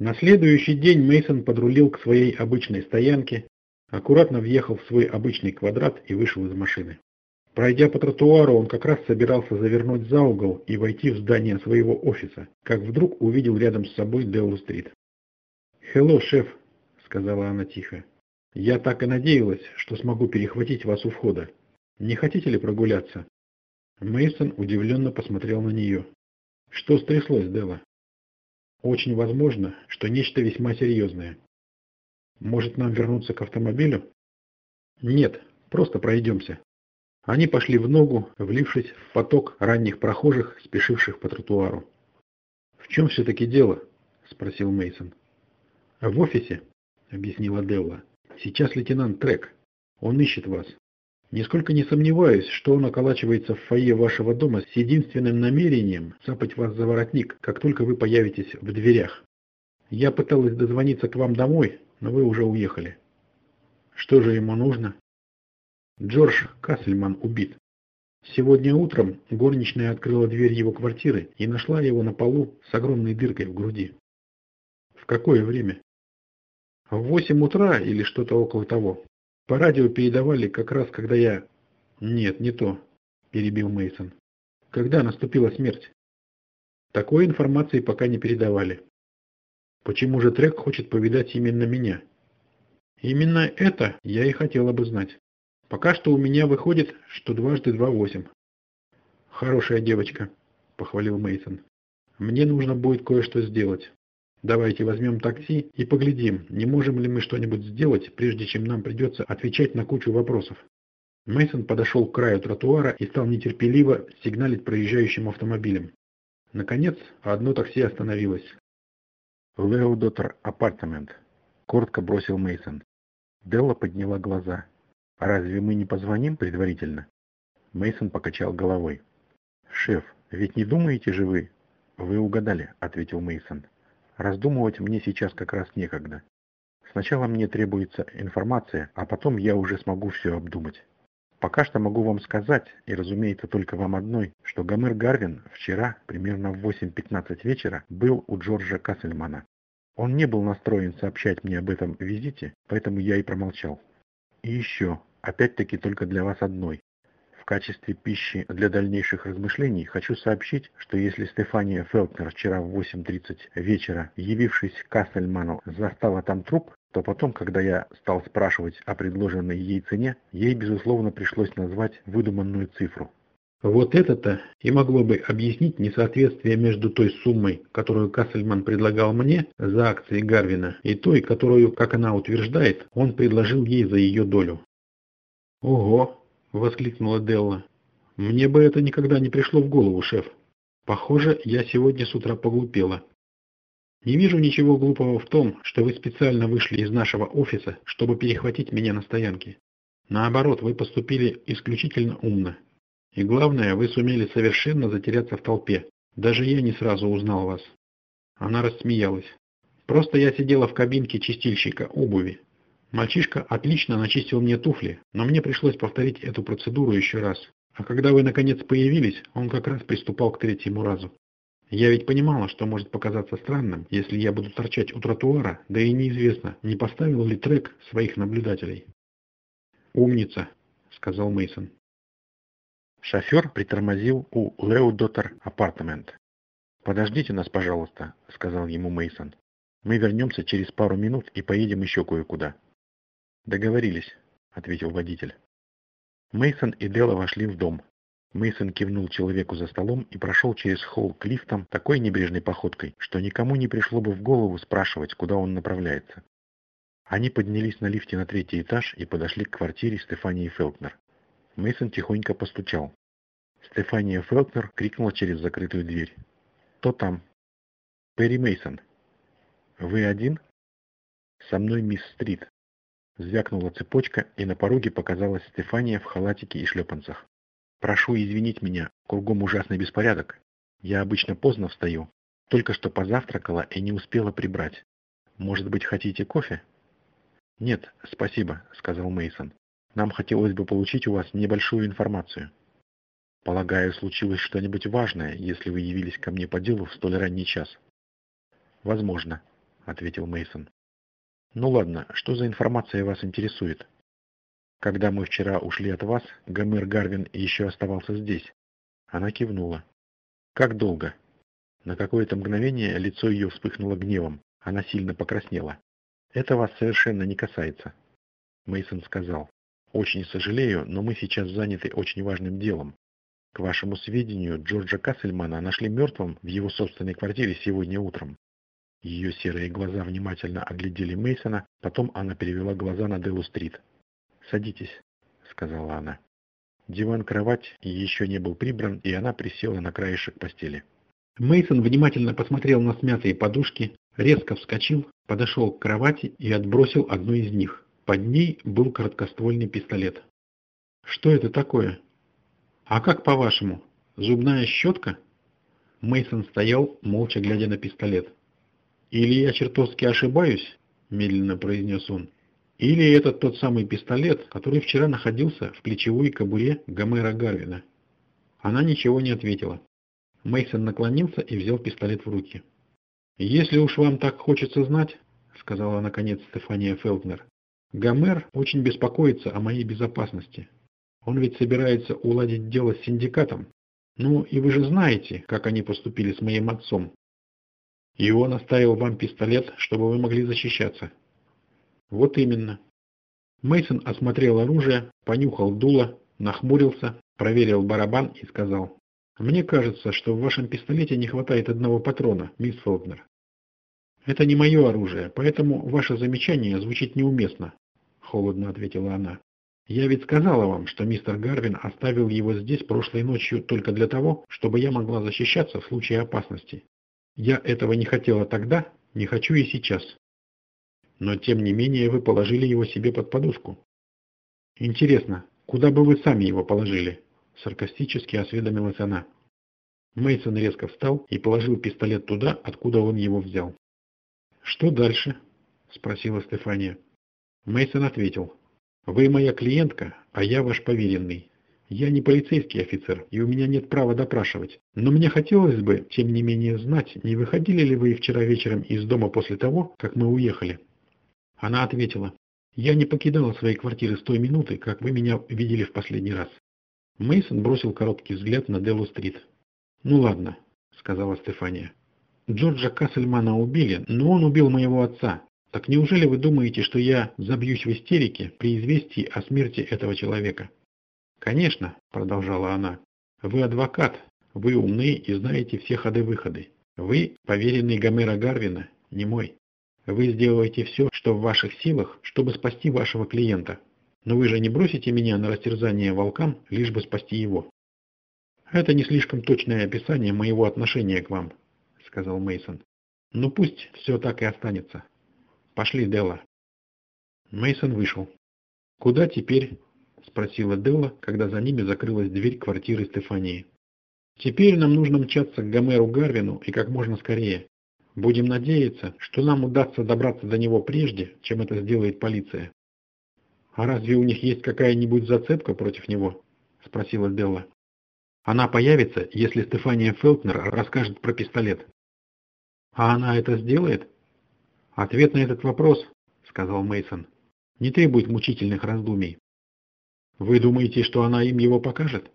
На следующий день Мейсон подрулил к своей обычной стоянке, аккуратно въехал в свой обычный квадрат и вышел из машины. Пройдя по тротуару, он как раз собирался завернуть за угол и войти в здание своего офиса, как вдруг увидел рядом с собой Деллу-стрит. «Хелло, шеф», — сказала она тихо. «Я так и надеялась, что смогу перехватить вас у входа. Не хотите ли прогуляться?» Мейсон удивленно посмотрел на нее. «Что стряслось, Делла?» «Очень возможно, что нечто весьма серьезное. Может, нам вернуться к автомобилю?» «Нет, просто пройдемся». Они пошли в ногу, влившись в поток ранних прохожих, спешивших по тротуару. «В чем все-таки дело?» – спросил Мейсон. «В офисе», – объяснила Делла. «Сейчас лейтенант Трек. Он ищет вас. Нисколько не сомневаюсь, что он околачивается в фойе вашего дома с единственным намерением цапать вас за воротник, как только вы появитесь в дверях. Я пыталась дозвониться к вам домой, но вы уже уехали. Что же ему нужно?» Джордж Кассельман убит. Сегодня утром горничная открыла дверь его квартиры и нашла его на полу с огромной дыркой в груди. В какое время? В восемь утра или что-то около того. По радио передавали как раз, когда я... Нет, не то, перебил Мейсон. Когда наступила смерть? Такой информации пока не передавали. Почему же Трек хочет повидать именно меня? Именно это я и хотела бы знать. Пока что у меня выходит, что дважды два восемь. Хорошая девочка, похвалил Мейсон. Мне нужно будет кое-что сделать. Давайте возьмем такси и поглядим, не можем ли мы что-нибудь сделать, прежде чем нам придется отвечать на кучу вопросов. Мейсон подошел к краю тротуара и стал нетерпеливо сигналить проезжающим автомобилям. Наконец, одно такси остановилось. «Лео Доттер апартамент», — коротко бросил Мейсон. Делла подняла глаза. Разве мы не позвоним предварительно? Мейсон покачал головой. Шеф, ведь не думаете же вы? Вы угадали, ответил Мейсон. Раздумывать мне сейчас как раз некогда. Сначала мне требуется информация, а потом я уже смогу все обдумать. Пока что могу вам сказать, и разумеется только вам одной, что Гомер Гарвин вчера, примерно в 8.15 вечера, был у Джорджа Кассельмана. Он не был настроен сообщать мне об этом визите, поэтому я и промолчал. И еще, опять-таки только для вас одной. Качестве пищи для дальнейших размышлений хочу сообщить, что если Стефания Фелкнер вчера в 8.30 вечера, явившись к Кассельману, застала там труп, то потом, когда я стал спрашивать о предложенной ей цене, ей, безусловно, пришлось назвать выдуманную цифру. Вот это-то и могло бы объяснить несоответствие между той суммой, которую Кассельман предлагал мне за акции Гарвина, и той, которую, как она утверждает, он предложил ей за ее долю. «Ого!» – воскликнула Делла. «Мне бы это никогда не пришло в голову, шеф. Похоже, я сегодня с утра поглупела. Не вижу ничего глупого в том, что вы специально вышли из нашего офиса, чтобы перехватить меня на стоянке. Наоборот, вы поступили исключительно умно. И главное, вы сумели совершенно затеряться в толпе. Даже я не сразу узнал вас». Она рассмеялась. «Просто я сидела в кабинке чистильщика обуви. Мальчишка отлично начистил мне туфли, но мне пришлось повторить эту процедуру еще раз. А когда вы наконец появились, он как раз приступал к третьему разу. Я ведь понимала, что может показаться странным, если я буду торчать у тротуара, да и неизвестно, не поставил ли трек своих наблюдателей. «Умница», — сказал Мейсон. Шофер притормозил у Лео Доттер апартамент. «Подождите нас, пожалуйста», — сказал ему Мейсон. «Мы вернемся через пару минут и поедем еще кое-куда». «Договорились», — ответил водитель. Мейсон и Дела вошли в дом. Мейсон кивнул человеку за столом и прошел через холл к лифтам такой небрежной походкой, что никому не пришло бы в голову спрашивать, куда он направляется. Они поднялись на лифте на третий этаж и подошли к квартире Стефании Фелкнер. Мейсон тихонько постучал. Стефания Фелкнер крикнула через закрытую дверь. «Кто там?» «Перри Мейсон. «Вы один?» «Со мной мисс Стрит», Звякнула цепочка, и на пороге показалась Стефания в халатике и шлепанцах. «Прошу извинить меня, кругом ужасный беспорядок. Я обычно поздно встаю. Только что позавтракала и не успела прибрать. Может быть, хотите кофе?» «Нет, спасибо», — сказал Мейсон. «Нам хотелось бы получить у вас небольшую информацию». «Полагаю, случилось что-нибудь важное, если вы явились ко мне по делу в столь ранний час?» «Возможно. ответил Мейсон. Ну ладно, что за информация вас интересует? Когда мы вчера ушли от вас, Гомер Гарвин еще оставался здесь. Она кивнула. Как долго? На какое-то мгновение лицо ее вспыхнуло гневом. Она сильно покраснела. Это вас совершенно не касается. Мейсон сказал. Очень сожалею, но мы сейчас заняты очень важным делом. К вашему сведению, Джорджа Кассельмана нашли мертвым в его собственной квартире сегодня утром. Ее серые глаза внимательно оглядели Мейсона, потом она перевела глаза на Делу-стрит. «Садитесь», — сказала она. Диван-кровать еще не был прибран, и она присела на краешек постели. Мейсон внимательно посмотрел на смятые подушки, резко вскочил, подошел к кровати и отбросил одну из них. Под ней был короткоствольный пистолет. «Что это такое?» «А как по-вашему? Зубная щетка?» Мейсон стоял, молча глядя на пистолет. «Или я чертовски ошибаюсь?» – медленно произнес он. «Или это тот самый пистолет, который вчера находился в плечевой кобуре Гомера Гарвина?» Она ничего не ответила. Мейсон наклонился и взял пистолет в руки. «Если уж вам так хочется знать», — сказала наконец Стефания Фелтнер, — «Гомер очень беспокоится о моей безопасности. Он ведь собирается уладить дело с синдикатом. Ну, и вы же знаете, как они поступили с моим отцом. И он оставил вам пистолет, чтобы вы могли защищаться. Вот именно. Мейсон осмотрел оружие, понюхал дуло, нахмурился, проверил барабан и сказал. Мне кажется, что в вашем пистолете не хватает одного патрона, мисс Фолкнер. Это не мое оружие, поэтому ваше замечание звучит неуместно, холодно ответила она. Я ведь сказала вам, что мистер Гарвин оставил его здесь прошлой ночью только для того, чтобы я могла защищаться в случае опасности. Я этого не хотела тогда, не хочу и сейчас. Но тем не менее вы положили его себе под подушку. Интересно, куда бы вы сами его положили? Саркастически осведомилась она. Мейсон резко встал и положил пистолет туда, откуда он его взял. «Что дальше?» – спросила Стефания. Мейсон ответил. Вы моя клиентка, а я ваш поверенный. Я не полицейский офицер, и у меня нет права допрашивать. Но мне хотелось бы, тем не менее, знать, не выходили ли вы вчера вечером из дома после того, как мы уехали?» Она ответила. «Я не покидала своей квартиры с той минуты, как вы меня видели в последний раз». Мейсон бросил короткий взгляд на Делу-стрит. «Ну ладно», — сказала Стефания. «Джорджа Кассельмана убили, но он убил моего отца, так неужели вы думаете, что я забьюсь в истерике при известии о смерти этого человека? Конечно, продолжала она, вы адвокат, вы умны и знаете все ходы-выходы. Вы поверенный Гомера Гарвина, не мой. Вы сделаете все, что в ваших силах, чтобы спасти вашего клиента. Но вы же не бросите меня на растерзание волкам, лишь бы спасти его. Это не слишком точное описание моего отношения к вам, сказал Мейсон. Ну пусть все так и останется. Пошли, Делла. Мейсон вышел. Куда теперь? Спросила Делла, когда за ними закрылась дверь квартиры Стефании. Теперь нам нужно мчаться к Гомеру Гарвину и как можно скорее. Будем надеяться, что нам удастся добраться до него прежде, чем это сделает полиция. А разве у них есть какая-нибудь зацепка против него? спросила Делла. Она появится, если Стефания Фелтнер расскажет про пистолет. А она это сделает? Ответ на этот вопрос, сказал Мейсон, не требует мучительных раздумий. Вы думаете, что она им его покажет?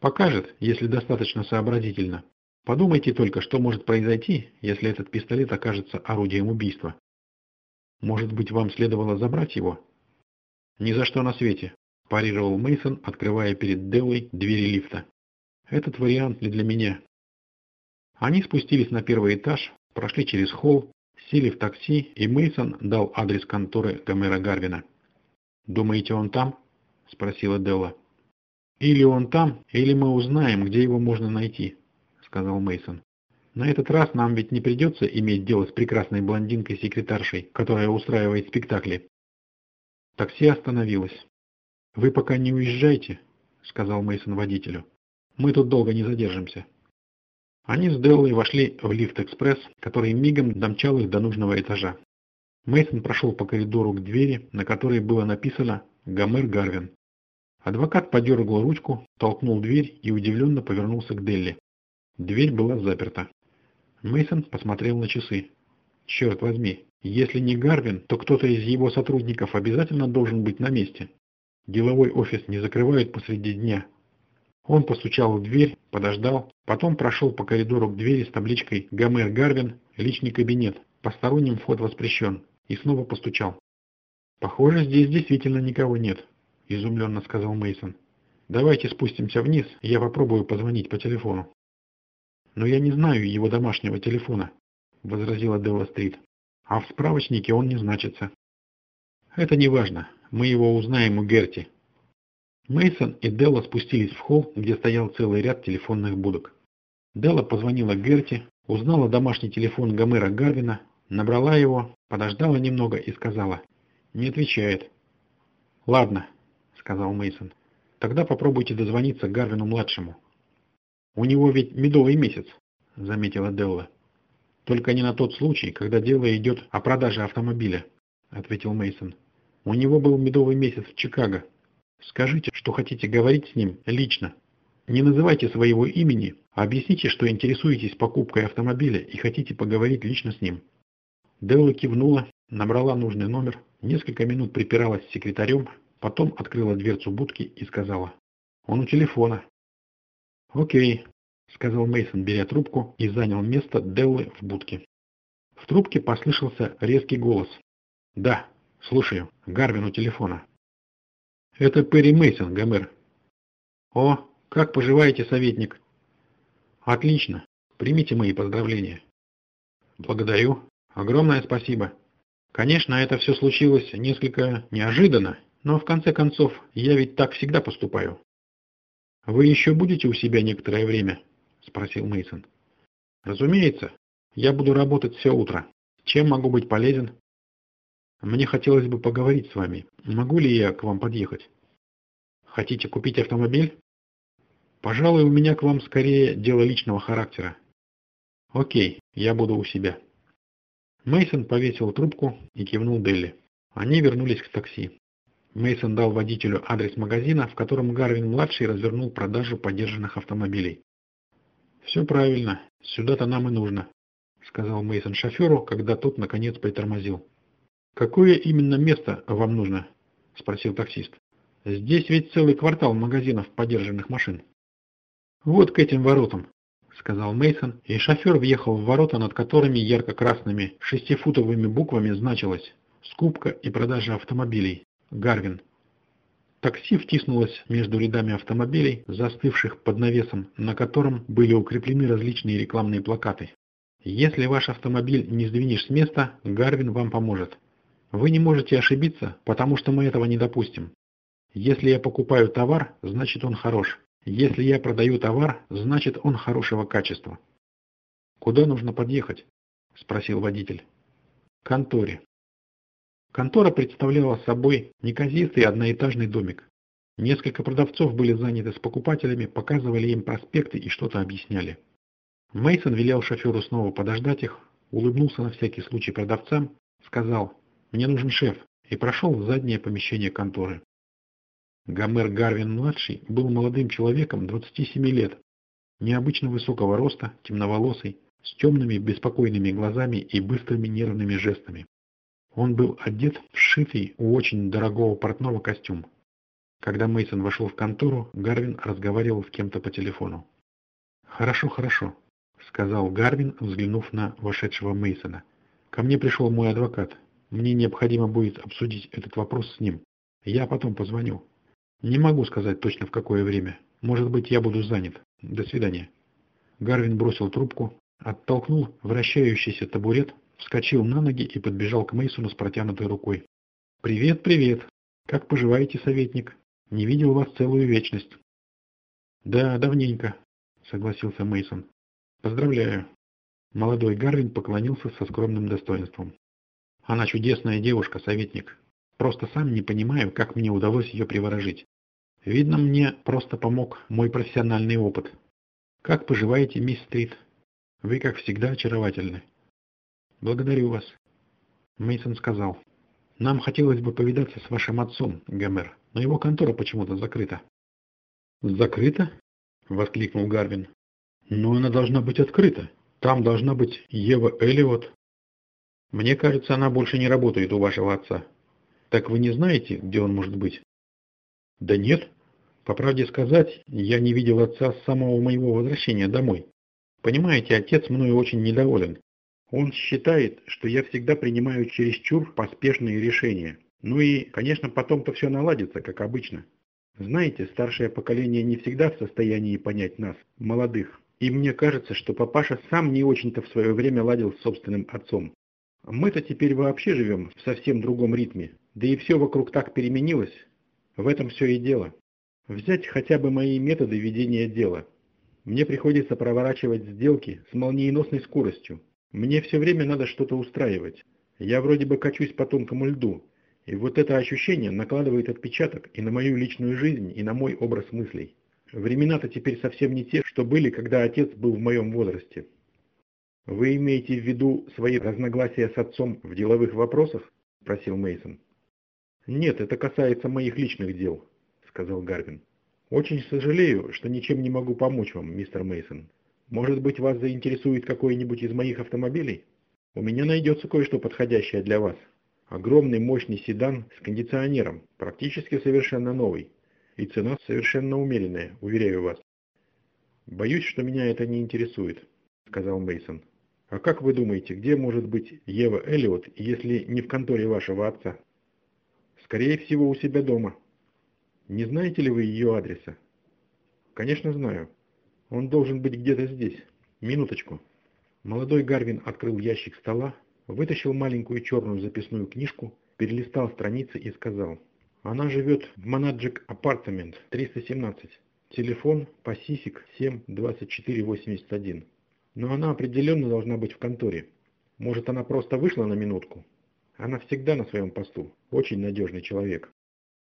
Покажет, если достаточно сообразительно. Подумайте только, что может произойти, если этот пистолет окажется орудием убийства. Может быть, вам следовало забрать его? Ни за что на свете, парировал Мейсон, открывая перед Деллой двери лифта. Этот вариант не для меня. Они спустились на первый этаж, прошли через холл Сели в такси, и Мейсон дал адрес конторы Гомера Гарвина. «Думаете, он там?» – спросила Делла. «Или он там, или мы узнаем, где его можно найти», – сказал Мейсон. «На этот раз нам ведь не придется иметь дело с прекрасной блондинкой-секретаршей, которая устраивает спектакли». Такси остановилось. «Вы пока не уезжайте», – сказал Мейсон водителю. «Мы тут долго не задержимся». Они с Деллой вошли в лифт-экспресс, который мигом домчал их до нужного этажа. Мейсон прошел по коридору к двери, на которой было написано «Гомер Гарвин». Адвокат подергал ручку, толкнул дверь и удивленно повернулся к Делли. Дверь была заперта. Мейсон посмотрел на часы. Черт возьми, если не Гарвин, то кто-то из его сотрудников обязательно должен быть на месте. Деловой офис не закрывают посреди дня. Он постучал в дверь, подождал, потом прошел по коридору к двери с табличкой «Гомер Гарвин, личный кабинет, посторонним вход воспрещен» и снова постучал. «Похоже, здесь действительно никого нет», – изумленно сказал Мейсон. «Давайте спустимся вниз, я попробую позвонить по телефону». «Но я не знаю его домашнего телефона», – возразила Делла Стрит. «А в справочнике он не значится». «Это не важно, мы его узнаем у Герти», Мейсон и Делла спустились в холл, где стоял целый ряд телефонных будок. Делла позвонила Герти, узнала домашний телефон Гомера Гарвина, набрала его, подождала немного и сказала «Не отвечает». «Ладно», — сказал Мейсон. «Тогда попробуйте дозвониться Гарвину-младшему». «У него ведь медовый месяц», — заметила Делла. «Только не на тот случай, когда дело идет о продаже автомобиля», — ответил Мейсон. «У него был медовый месяц в Чикаго, Скажите, что хотите говорить с ним лично. Не называйте своего имени, а объясните, что интересуетесь покупкой автомобиля и хотите поговорить лично с ним. Делла кивнула, набрала нужный номер, несколько минут припиралась с секретарем, потом открыла дверцу будки и сказала «Он у телефона». «Окей», — сказал Мейсон, беря трубку и занял место Деллы в будке. В трубке послышался резкий голос. «Да, слушаю, Гарвин у телефона». Это Перри Мейсон, Гомер. О, как поживаете, советник? Отлично. Примите мои поздравления. Благодарю. Огромное спасибо. Конечно, это все случилось несколько неожиданно, но в конце концов, я ведь так всегда поступаю. Вы еще будете у себя некоторое время? Спросил Мейсон. Разумеется. Я буду работать все утро. Чем могу быть полезен? Мне хотелось бы поговорить с вами. Могу ли я к вам подъехать? Хотите купить автомобиль? Пожалуй, у меня к вам скорее дело личного характера. Окей, я буду у себя. Мейсон повесил трубку и кивнул Делли. Они вернулись к такси. Мейсон дал водителю адрес магазина, в котором Гарвин-младший развернул продажу подержанных автомобилей. «Все правильно, сюда-то нам и нужно», — сказал Мейсон шоферу, когда тот наконец притормозил. «Какое именно место вам нужно?» – спросил таксист. «Здесь ведь целый квартал магазинов подержанных машин». «Вот к этим воротам», – сказал Мейсон, и шофер въехал в ворота, над которыми ярко-красными шестифутовыми буквами значилось «Скупка и продажа автомобилей. Гарвин». Такси втиснулось между рядами автомобилей, застывших под навесом, на котором были укреплены различные рекламные плакаты. «Если ваш автомобиль не сдвинешь с места, Гарвин вам поможет. Вы не можете ошибиться, потому что мы этого не допустим. Если я покупаю товар, значит он хорош. Если я продаю товар, значит он хорошего качества. Куда нужно подъехать? Спросил водитель. К конторе. Контора представляла собой неказистый одноэтажный домик. Несколько продавцов были заняты с покупателями, показывали им проспекты и что-то объясняли. Мейсон велел шоферу снова подождать их, улыбнулся на всякий случай продавцам, сказал мне нужен шеф, и прошел в заднее помещение конторы. Гомер Гарвин-младший был молодым человеком 27 лет, необычно высокого роста, темноволосый, с темными беспокойными глазами и быстрыми нервными жестами. Он был одет в сшитый у очень дорогого портного костюм. Когда Мейсон вошел в контору, Гарвин разговаривал с кем-то по телефону. «Хорошо, хорошо», — сказал Гарвин, взглянув на вошедшего Мейсона. «Ко мне пришел мой адвокат. Мне необходимо будет обсудить этот вопрос с ним. Я потом позвоню. Не могу сказать точно в какое время. Может быть, я буду занят. До свидания. Гарвин бросил трубку, оттолкнул вращающийся табурет, вскочил на ноги и подбежал к Мейсону с протянутой рукой. «Привет, привет! Как поживаете, советник? Не видел вас целую вечность». «Да, давненько», — согласился Мейсон. «Поздравляю». Молодой Гарвин поклонился со скромным достоинством. Она чудесная девушка, советник. Просто сам не понимаю, как мне удалось ее приворожить. Видно, мне просто помог мой профессиональный опыт. Как поживаете, мисс Стрит? Вы, как всегда, очаровательны. Благодарю вас. Мейсон сказал. Нам хотелось бы повидаться с вашим отцом, Гомер, но его контора почему-то закрыта. Закрыта? Воскликнул Гарвин. Но она должна быть открыта. Там должна быть Ева Эллиот, Мне кажется, она больше не работает у вашего отца. Так вы не знаете, где он может быть? Да нет. По правде сказать, я не видел отца с самого моего возвращения домой. Понимаете, отец мною очень недоволен. Он считает, что я всегда принимаю чересчур поспешные решения. Ну и, конечно, потом-то все наладится, как обычно. Знаете, старшее поколение не всегда в состоянии понять нас, молодых. И мне кажется, что папаша сам не очень-то в свое время ладил с собственным отцом. Мы-то теперь вообще живем в совсем другом ритме. Да и все вокруг так переменилось. В этом все и дело. Взять хотя бы мои методы ведения дела. Мне приходится проворачивать сделки с молниеносной скоростью. Мне все время надо что-то устраивать. Я вроде бы качусь по тонкому льду. И вот это ощущение накладывает отпечаток и на мою личную жизнь, и на мой образ мыслей. Времена-то теперь совсем не те, что были, когда отец был в моем возрасте. Вы имеете в виду свои разногласия с отцом в деловых вопросах? спросил Мейсон. Нет, это касается моих личных дел, сказал Гарвин. Очень сожалею, что ничем не могу помочь вам, мистер Мейсон. Может быть, вас заинтересует какой-нибудь из моих автомобилей? У меня найдется кое-что подходящее для вас. Огромный мощный седан с кондиционером, практически совершенно новый. И цена совершенно умеренная, уверяю вас. Боюсь, что меня это не интересует, сказал Мейсон. А как вы думаете, где может быть Ева Эллиот, если не в конторе вашего отца? Скорее всего, у себя дома. Не знаете ли вы ее адреса? Конечно, знаю. Он должен быть где-то здесь. Минуточку. Молодой Гарвин открыл ящик стола, вытащил маленькую черную записную книжку, перелистал страницы и сказал. Она живет в Манаджик Апартамент 317. Телефон Pacific 72481. Но она определенно должна быть в конторе. Может, она просто вышла на минутку? Она всегда на своем посту. Очень надежный человек.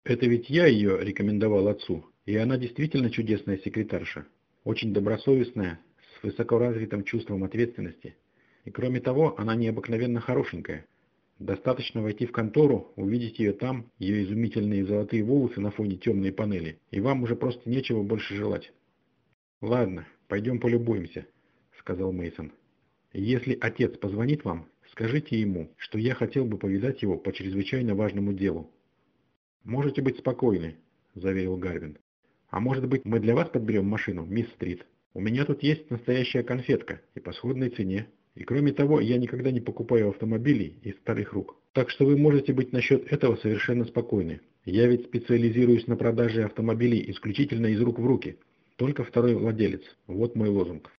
Это ведь я ее рекомендовал отцу. И она действительно чудесная секретарша. Очень добросовестная, с высокоразвитым чувством ответственности. И кроме того, она необыкновенно хорошенькая. Достаточно войти в контору, увидеть ее там, ее изумительные золотые волосы на фоне темной панели, и вам уже просто нечего больше желать. Ладно, пойдем полюбуемся сказал Мейсон. Если отец позвонит вам, скажите ему, что я хотел бы повидать его по чрезвычайно важному делу. Можете быть спокойны, заверил Гарвин. А может быть, мы для вас подберем машину, мисс Стрит? У меня тут есть настоящая конфетка и по сходной цене. И кроме того, я никогда не покупаю автомобилей из старых рук. Так что вы можете быть насчет этого совершенно спокойны. Я ведь специализируюсь на продаже автомобилей исключительно из рук в руки. Только второй владелец. Вот мой лозунг.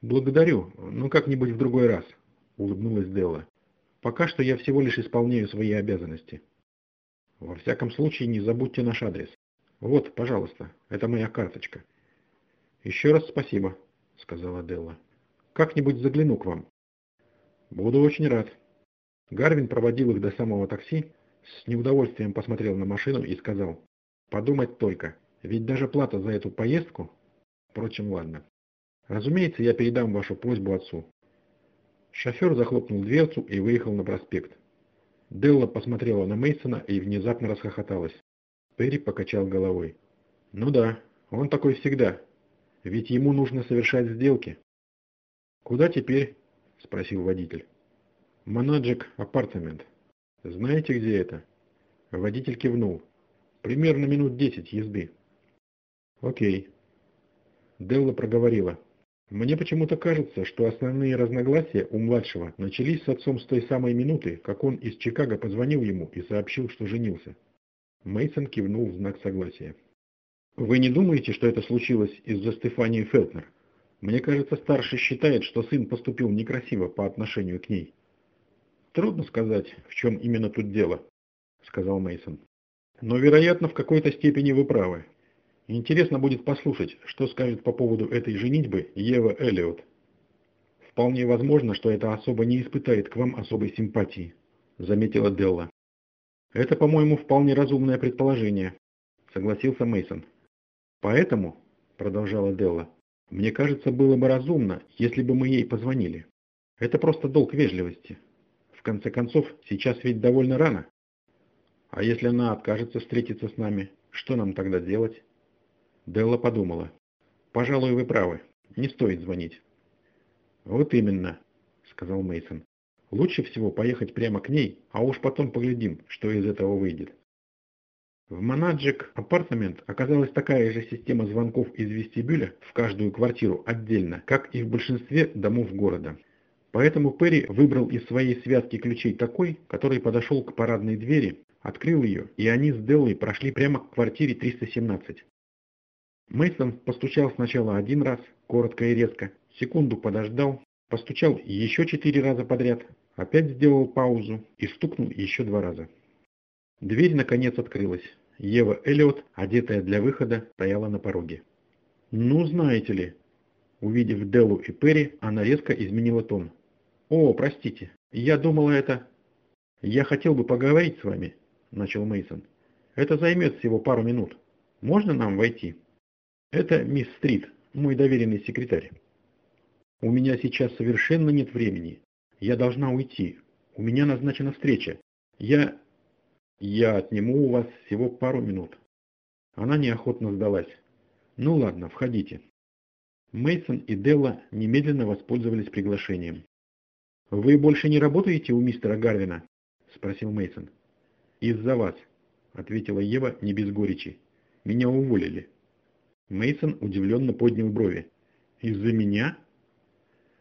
«Благодарю, но как-нибудь в другой раз», — улыбнулась Делла. «Пока что я всего лишь исполняю свои обязанности». «Во всяком случае, не забудьте наш адрес. Вот, пожалуйста, это моя карточка». «Еще раз спасибо», — сказала Делла. «Как-нибудь загляну к вам». «Буду очень рад». Гарвин проводил их до самого такси, с неудовольствием посмотрел на машину и сказал, «Подумать только, ведь даже плата за эту поездку...» Впрочем, ладно. Разумеется, я передам вашу просьбу отцу. Шофер захлопнул дверцу и выехал на проспект. Делла посмотрела на Мейсона и внезапно расхохоталась. Перри покачал головой. Ну да, он такой всегда. Ведь ему нужно совершать сделки. Куда теперь? спросил водитель. Манаджик апартамент. Знаете, где это? Водитель кивнул. Примерно минут десять езды. Окей. Делла проговорила. Мне почему-то кажется, что основные разногласия у младшего начались с отцом с той самой минуты, как он из Чикаго позвонил ему и сообщил, что женился. Мейсон кивнул в знак согласия. Вы не думаете, что это случилось из-за Стефании Фелтнер? Мне кажется, старший считает, что сын поступил некрасиво по отношению к ней. Трудно сказать, в чем именно тут дело, сказал Мейсон. Но, вероятно, в какой-то степени вы правы. Интересно будет послушать, что скажет по поводу этой женитьбы Ева Эллиот. Вполне возможно, что эта особа не испытает к вам особой симпатии, заметила Делла. Это, по-моему, вполне разумное предположение, согласился Мейсон. Поэтому, продолжала Делла, мне кажется, было бы разумно, если бы мы ей позвонили. Это просто долг вежливости. В конце концов, сейчас ведь довольно рано. А если она откажется встретиться с нами, что нам тогда делать? Делла подумала. «Пожалуй, вы правы. Не стоит звонить». «Вот именно», — сказал Мейсон. Лучше всего поехать прямо к ней, а уж потом поглядим, что из этого выйдет. В Монаджик апартамент оказалась такая же система звонков из вестибюля в каждую квартиру отдельно, как и в большинстве домов города. Поэтому Перри выбрал из своей связки ключей такой, который подошел к парадной двери, открыл ее, и они с Деллой прошли прямо к квартире 317. Мейсон постучал сначала один раз, коротко и резко, секунду подождал, постучал еще четыре раза подряд, опять сделал паузу и стукнул еще два раза. Дверь наконец открылась. Ева Эллиот, одетая для выхода, стояла на пороге. «Ну, знаете ли...» Увидев Деллу и Перри, она резко изменила тон. «О, простите, я думала это...» «Я хотел бы поговорить с вами», — начал Мейсон. «Это займет всего пару минут. Можно нам войти?» «Это мисс Стрит, мой доверенный секретарь». «У меня сейчас совершенно нет времени. Я должна уйти. У меня назначена встреча. Я...» «Я отниму у вас всего пару минут». Она неохотно сдалась. «Ну ладно, входите». Мейсон и Делла немедленно воспользовались приглашением. «Вы больше не работаете у мистера Гарвина?» – спросил Мейсон. «Из-за вас», – ответила Ева не без горечи. «Меня уволили». Мейсон удивленно поднял брови. «Из-за меня?»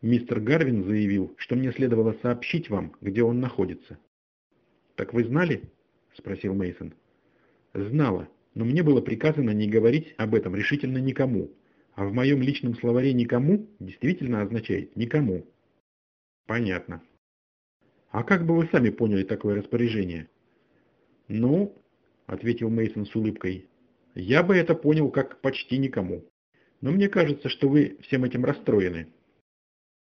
«Мистер Гарвин заявил, что мне следовало сообщить вам, где он находится». «Так вы знали?» – спросил Мейсон. «Знала, но мне было приказано не говорить об этом решительно никому, а в моем личном словаре «никому» действительно означает «никому». Понятно. А как бы вы сами поняли такое распоряжение? Ну, ответил Мейсон с улыбкой, я бы это понял как почти никому. Но мне кажется, что вы всем этим расстроены.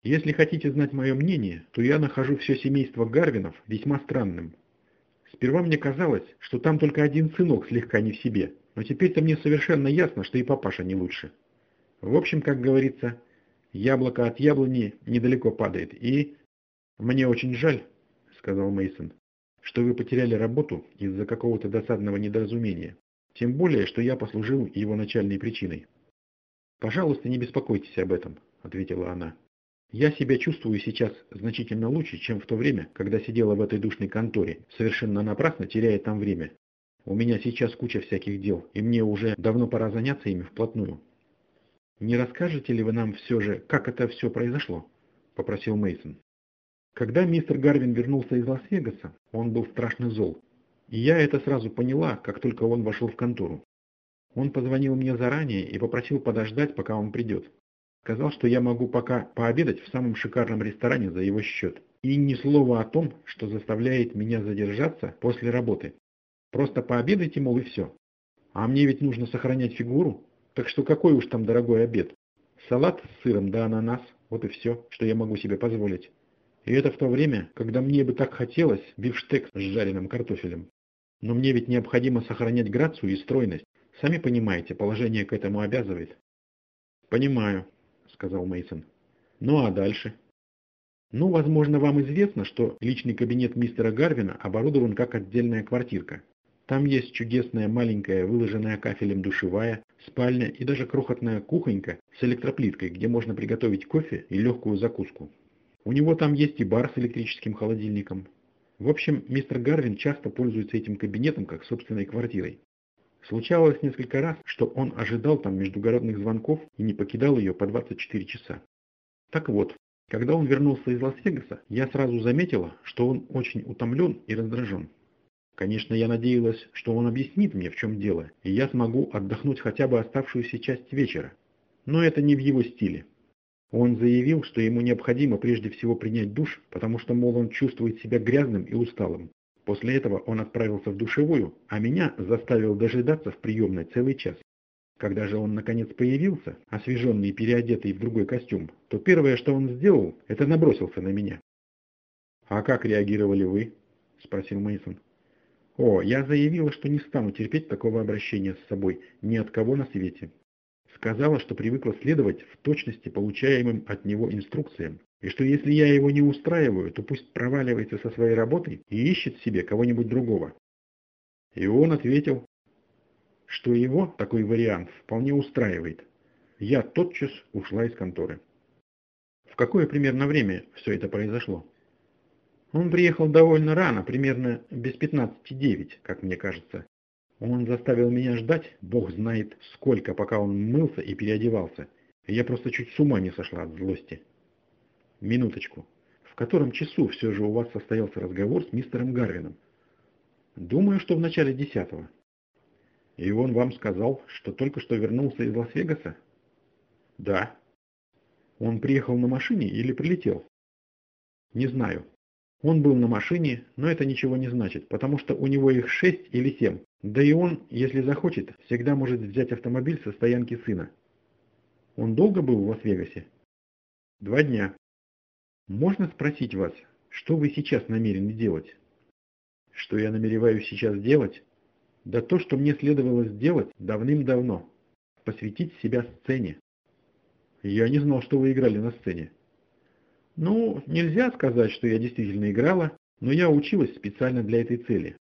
Если хотите знать мое мнение, то я нахожу все семейство Гарвинов весьма странным. Сперва мне казалось, что там только один сынок слегка не в себе, но теперь-то мне совершенно ясно, что и папаша не лучше. В общем, как говорится, Яблоко от яблони недалеко падает, и... Мне очень жаль, сказал Мейсон, что вы потеряли работу из-за какого-то досадного недоразумения. Тем более, что я послужил его начальной причиной. Пожалуйста, не беспокойтесь об этом, ответила она. Я себя чувствую сейчас значительно лучше, чем в то время, когда сидела в этой душной конторе, совершенно напрасно теряя там время. У меня сейчас куча всяких дел, и мне уже давно пора заняться ими вплотную. «Не расскажете ли вы нам все же, как это все произошло?» – попросил Мейсон. Когда мистер Гарвин вернулся из Лас-Вегаса, он был страшно зол. И я это сразу поняла, как только он вошел в контору. Он позвонил мне заранее и попросил подождать, пока он придет. Сказал, что я могу пока пообедать в самом шикарном ресторане за его счет. И ни слова о том, что заставляет меня задержаться после работы. Просто пообедайте, мол, и все. А мне ведь нужно сохранять фигуру, так что какой уж там дорогой обед. Салат с сыром да ананас, вот и все, что я могу себе позволить. И это в то время, когда мне бы так хотелось бифштекс с жареным картофелем. Но мне ведь необходимо сохранять грацию и стройность. Сами понимаете, положение к этому обязывает. Понимаю, сказал Мейсон. Ну а дальше? Ну, возможно, вам известно, что личный кабинет мистера Гарвина оборудован как отдельная квартирка. Там есть чудесная маленькая, выложенная кафелем душевая, спальня и даже крохотная кухонька с электроплиткой, где можно приготовить кофе и легкую закуску. У него там есть и бар с электрическим холодильником. В общем, мистер Гарвин часто пользуется этим кабинетом как собственной квартирой. Случалось несколько раз, что он ожидал там междугородных звонков и не покидал ее по 24 часа. Так вот, когда он вернулся из Лас-Вегаса, я сразу заметила, что он очень утомлен и раздражен. Конечно, я надеялась, что он объяснит мне, в чем дело, и я смогу отдохнуть хотя бы оставшуюся часть вечера. Но это не в его стиле. Он заявил, что ему необходимо прежде всего принять душ, потому что, мол, он чувствует себя грязным и усталым. После этого он отправился в душевую, а меня заставил дожидаться в приемной целый час. Когда же он наконец появился, освеженный и переодетый в другой костюм, то первое, что он сделал, это набросился на меня. «А как реагировали вы?» – спросил Мейсон. О, я заявила, что не стану терпеть такого обращения с собой ни от кого на свете. Сказала, что привыкла следовать в точности получаемым от него инструкциям, и что если я его не устраиваю, то пусть проваливается со своей работой и ищет себе кого-нибудь другого. И он ответил, что его такой вариант вполне устраивает. Я тотчас ушла из конторы. В какое примерно время все это произошло? Он приехал довольно рано, примерно без 15.09, как мне кажется. Он заставил меня ждать, бог знает сколько, пока он мылся и переодевался. Я просто чуть с ума не сошла от злости. Минуточку. В котором часу все же у вас состоялся разговор с мистером Гарвином? Думаю, что в начале десятого. И он вам сказал, что только что вернулся из Лас-Вегаса? Да. Он приехал на машине или прилетел? Не знаю. Он был на машине, но это ничего не значит, потому что у него их шесть или семь. Да и он, если захочет, всегда может взять автомобиль со стоянки сына. Он долго был в Лас-Вегасе? Два дня. Можно спросить вас, что вы сейчас намерены делать? Что я намереваюсь сейчас делать? Да то, что мне следовало сделать давным-давно. Посвятить себя сцене. Я не знал, что вы играли на сцене. Ну, нельзя сказать, что я действительно играла, но я училась специально для этой цели.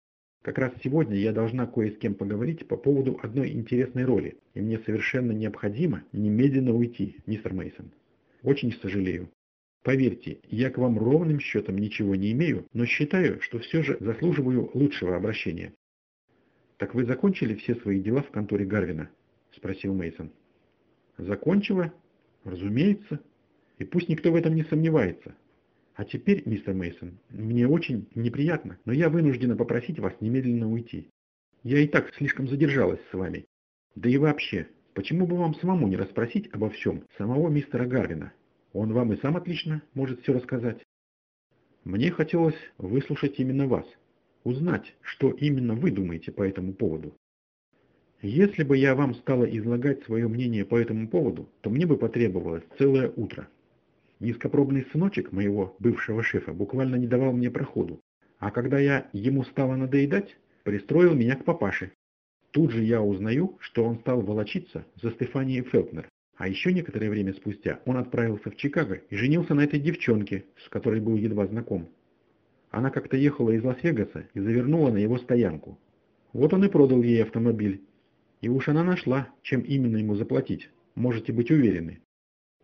Как раз сегодня я должна кое с кем поговорить по поводу одной интересной роли, и мне совершенно необходимо немедленно уйти, мистер Мейсон. Очень сожалею. Поверьте, я к вам ровным счетом ничего не имею, но считаю, что все же заслуживаю лучшего обращения. Так вы закончили все свои дела в конторе Гарвина? спросил Мейсон. Закончила? Разумеется. И пусть никто в этом не сомневается. А теперь, мистер Мейсон, мне очень неприятно, но я вынуждена попросить вас немедленно уйти. Я и так слишком задержалась с вами. Да и вообще, почему бы вам самому не расспросить обо всем самого мистера Гарвина? Он вам и сам отлично может все рассказать. Мне хотелось выслушать именно вас, узнать, что именно вы думаете по этому поводу. Если бы я вам стала излагать свое мнение по этому поводу, то мне бы потребовалось целое утро. Низкопробный сыночек моего бывшего шефа буквально не давал мне проходу, а когда я ему стала надоедать, пристроил меня к папаше. Тут же я узнаю, что он стал волочиться за Стефанией Фелтнер. А еще некоторое время спустя он отправился в Чикаго и женился на этой девчонке, с которой был едва знаком. Она как-то ехала из Лас-Вегаса и завернула на его стоянку. Вот он и продал ей автомобиль. И уж она нашла, чем именно ему заплатить, можете быть уверены.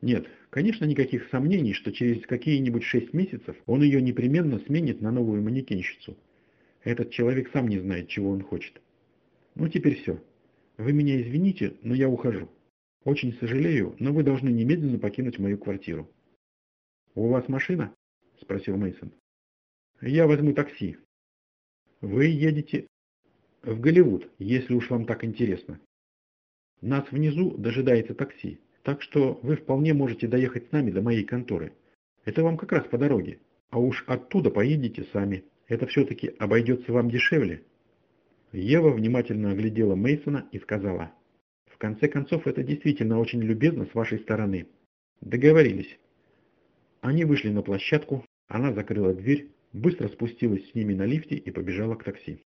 Нет, конечно, никаких сомнений, что через какие-нибудь шесть месяцев он ее непременно сменит на новую манекенщицу. Этот человек сам не знает, чего он хочет. Ну, теперь все. Вы меня извините, но я ухожу. Очень сожалею, но вы должны немедленно покинуть мою квартиру. У вас машина? Спросил Мейсон. Я возьму такси. Вы едете в Голливуд, если уж вам так интересно. Нас внизу дожидается такси. Так что вы вполне можете доехать с нами до моей конторы. Это вам как раз по дороге. А уж оттуда поедете сами. Это все-таки обойдется вам дешевле. Ева внимательно оглядела Мейсона и сказала, «В конце концов, это действительно очень любезно с вашей стороны. Договорились». Они вышли на площадку, она закрыла дверь, быстро спустилась с ними на лифте и побежала к такси.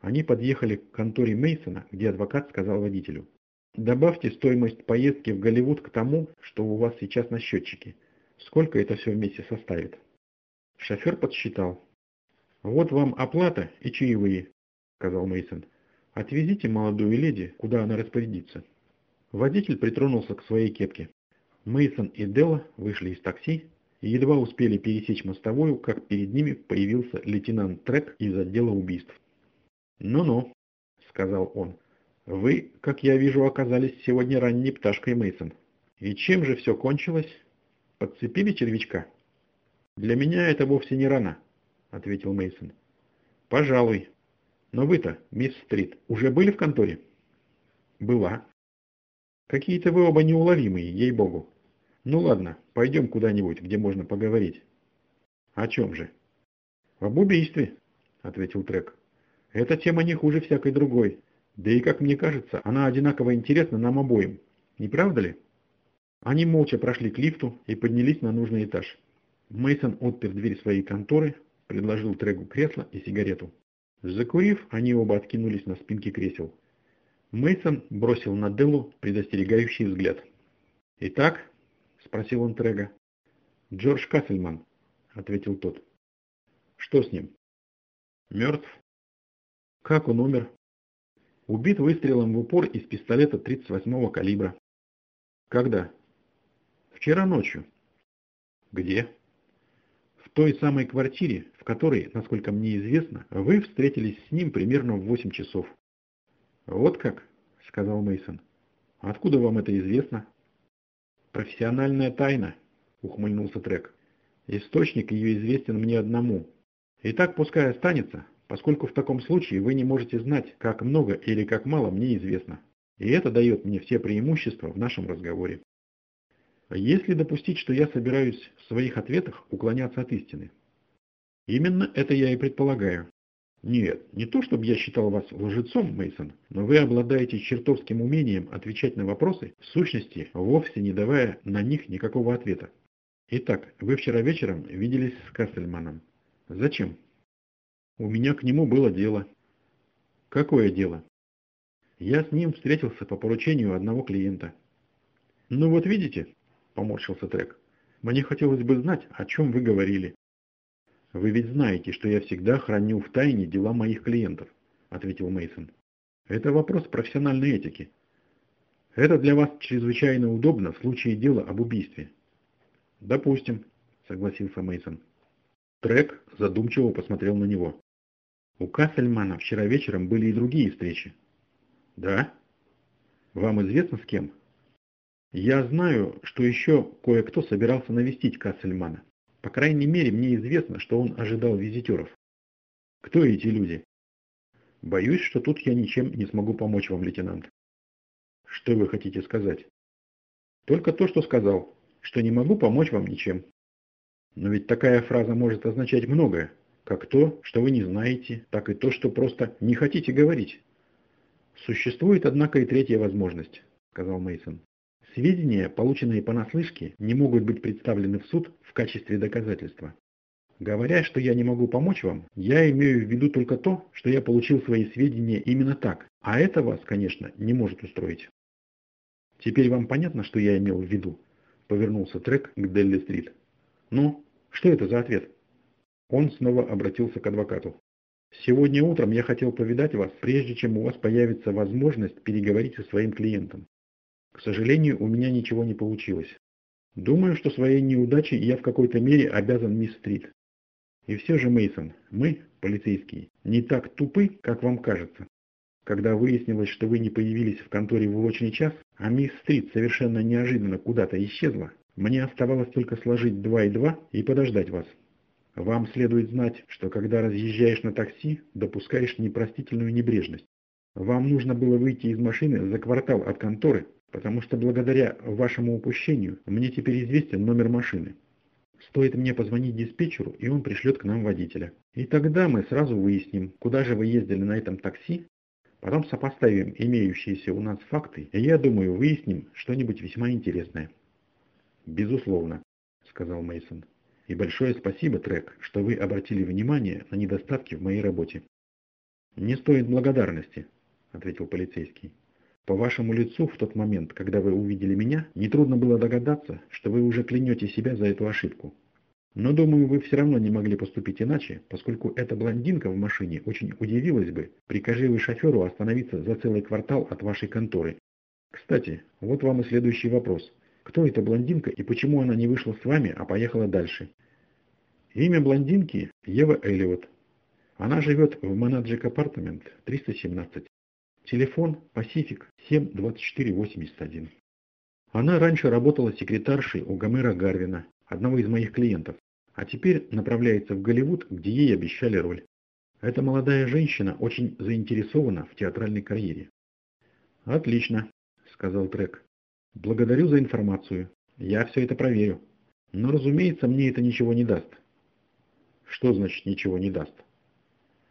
Они подъехали к конторе Мейсона, где адвокат сказал водителю, Добавьте стоимость поездки в Голливуд к тому, что у вас сейчас на счетчике. Сколько это все вместе составит? Шофер подсчитал. Вот вам оплата и чаевые, сказал Мейсон. Отвезите молодую леди, куда она распорядится. Водитель притронулся к своей кепке. Мейсон и Делла вышли из такси и едва успели пересечь мостовую, как перед ними появился лейтенант Трек из отдела убийств. «Ну-ну», — сказал он, вы, как я вижу, оказались сегодня ранней пташкой Мейсон. И чем же все кончилось? Подцепили червячка? Для меня это вовсе не рано, ответил Мейсон. Пожалуй. Но вы-то, мисс Стрит, уже были в конторе? Была. Какие-то вы оба неуловимые, ей-богу. Ну ладно, пойдем куда-нибудь, где можно поговорить. О чем же? Об убийстве, ответил Трек. Эта тема не хуже всякой другой. Да и, как мне кажется, она одинаково интересна нам обоим. Не правда ли? Они молча прошли к лифту и поднялись на нужный этаж. Мейсон отпер дверь своей конторы, предложил Трегу кресло и сигарету. Закурив, они оба откинулись на спинки кресел. Мейсон бросил на Деллу предостерегающий взгляд. «Итак?» – спросил он Трега. «Джордж Кассельман», – ответил тот. «Что с ним?» «Мертв». «Как он умер?» Убит выстрелом в упор из пистолета 38-го калибра. Когда? Вчера ночью. Где? Той самой квартире, в которой, насколько мне известно, вы встретились с ним примерно в 8 часов. Вот как, сказал Мейсон. Откуда вам это известно? Профессиональная тайна, ухмыльнулся Трек. Источник ее известен мне одному. Итак, пускай останется, поскольку в таком случае вы не можете знать, как много или как мало мне известно. И это дает мне все преимущества в нашем разговоре. Если допустить, что я собираюсь в своих ответах уклоняться от истины? Именно это я и предполагаю. Нет, не то чтобы я считал вас лжецом, Мейсон, но вы обладаете чертовским умением отвечать на вопросы, в сущности, вовсе не давая на них никакого ответа. Итак, вы вчера вечером виделись с Кассельманом. Зачем? У меня к нему было дело. Какое дело? Я с ним встретился по поручению одного клиента. Ну вот видите, поморщился Трек. Мне хотелось бы знать, о чем вы говорили. Вы ведь знаете, что я всегда храню в тайне дела моих клиентов, ответил Мейсон. Это вопрос профессиональной этики. Это для вас чрезвычайно удобно в случае дела об убийстве. Допустим, согласился Мейсон. Трек задумчиво посмотрел на него. У Кассельмана вчера вечером были и другие встречи. Да? Вам известно с кем? Я знаю, что еще кое-кто собирался навестить Кассельмана. По крайней мере, мне известно, что он ожидал визитеров. Кто эти люди? Боюсь, что тут я ничем не смогу помочь вам, лейтенант. Что вы хотите сказать? Только то, что сказал, что не могу помочь вам ничем. Но ведь такая фраза может означать многое, как то, что вы не знаете, так и то, что просто не хотите говорить. Существует, однако, и третья возможность, сказал Мейсон. Сведения, полученные понаслышке, не могут быть представлены в суд в качестве доказательства. Говоря, что я не могу помочь вам, я имею в виду только то, что я получил свои сведения именно так, а это вас, конечно, не может устроить. Теперь вам понятно, что я имел в виду? Повернулся Трек к Делли-стрит. Ну, что это за ответ? Он снова обратился к адвокату. Сегодня утром я хотел повидать вас, прежде чем у вас появится возможность переговорить со своим клиентом. К сожалению, у меня ничего не получилось. Думаю, что своей неудачей я в какой-то мере обязан мисс Стрит. И все же, Мейсон, мы, полицейские, не так тупы, как вам кажется. Когда выяснилось, что вы не появились в конторе в урочный час, а мисс Стрит совершенно неожиданно куда-то исчезла, мне оставалось только сложить два и два и подождать вас. Вам следует знать, что когда разъезжаешь на такси, допускаешь непростительную небрежность. Вам нужно было выйти из машины за квартал от конторы, потому что благодаря вашему упущению мне теперь известен номер машины. Стоит мне позвонить диспетчеру, и он пришлет к нам водителя. И тогда мы сразу выясним, куда же вы ездили на этом такси, потом сопоставим имеющиеся у нас факты, и я думаю, выясним что-нибудь весьма интересное. Безусловно, сказал Мейсон. И большое спасибо, Трек, что вы обратили внимание на недостатки в моей работе. Не стоит благодарности, ответил полицейский. По вашему лицу в тот момент, когда вы увидели меня, нетрудно было догадаться, что вы уже клянете себя за эту ошибку. Но думаю, вы все равно не могли поступить иначе, поскольку эта блондинка в машине очень удивилась бы, прикажи вы шоферу остановиться за целый квартал от вашей конторы. Кстати, вот вам и следующий вопрос. Кто эта блондинка и почему она не вышла с вами, а поехала дальше? Имя блондинки Ева Эллиот. Она живет в Манаджик Апартамент 317. Телефон Pacific 72481. Она раньше работала секретаршей у Гомера Гарвина, одного из моих клиентов, а теперь направляется в Голливуд, где ей обещали роль. Эта молодая женщина очень заинтересована в театральной карьере. «Отлично», — сказал Трек. Благодарю за информацию. Я все это проверю. Но, разумеется, мне это ничего не даст. Что значит ничего не даст?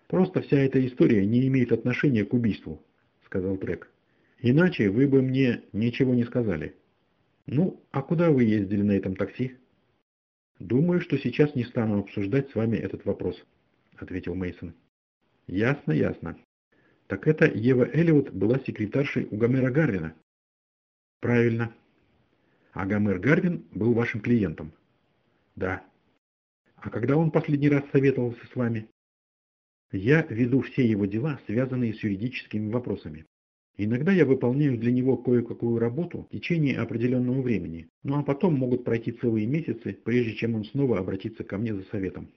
Просто вся эта история не имеет отношения к убийству, сказал Трек. Иначе вы бы мне ничего не сказали. Ну, а куда вы ездили на этом такси? Думаю, что сейчас не стану обсуждать с вами этот вопрос, ответил Мейсон. Ясно, ясно. Так это Ева Эллиот была секретаршей у Гомера Гарвина. Правильно. А Гомер Гарвин был вашим клиентом? Да. А когда он последний раз советовался с вами? Я веду все его дела, связанные с юридическими вопросами. Иногда я выполняю для него кое-какую работу в течение определенного времени, ну а потом могут пройти целые месяцы, прежде чем он снова обратится ко мне за советом.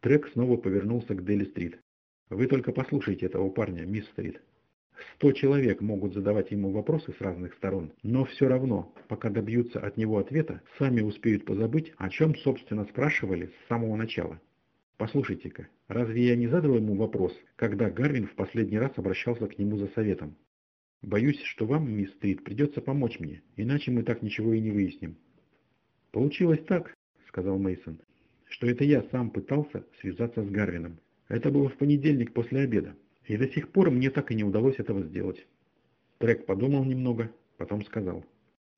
Трек снова повернулся к Дели-стрит. Вы только послушайте этого парня, мисс Стрит. Сто человек могут задавать ему вопросы с разных сторон, но все равно, пока добьются от него ответа, сами успеют позабыть, о чем, собственно, спрашивали с самого начала. Послушайте-ка, разве я не задал ему вопрос, когда Гарвин в последний раз обращался к нему за советом? Боюсь, что вам, мисс Стрит, придется помочь мне, иначе мы так ничего и не выясним. Получилось так, сказал Мейсон, что это я сам пытался связаться с Гарвином. Это было в понедельник после обеда. И до сих пор мне так и не удалось этого сделать. Трек подумал немного, потом сказал.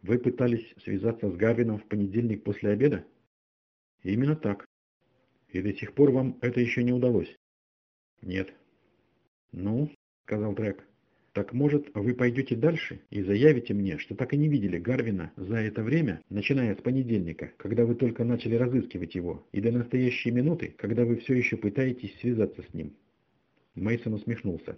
Вы пытались связаться с Гарвином в понедельник после обеда? Именно так. И до сих пор вам это еще не удалось? Нет. Ну, сказал Трек, так может вы пойдете дальше и заявите мне, что так и не видели Гарвина за это время, начиная с понедельника, когда вы только начали разыскивать его, и до настоящей минуты, когда вы все еще пытаетесь связаться с ним. Мейсон усмехнулся.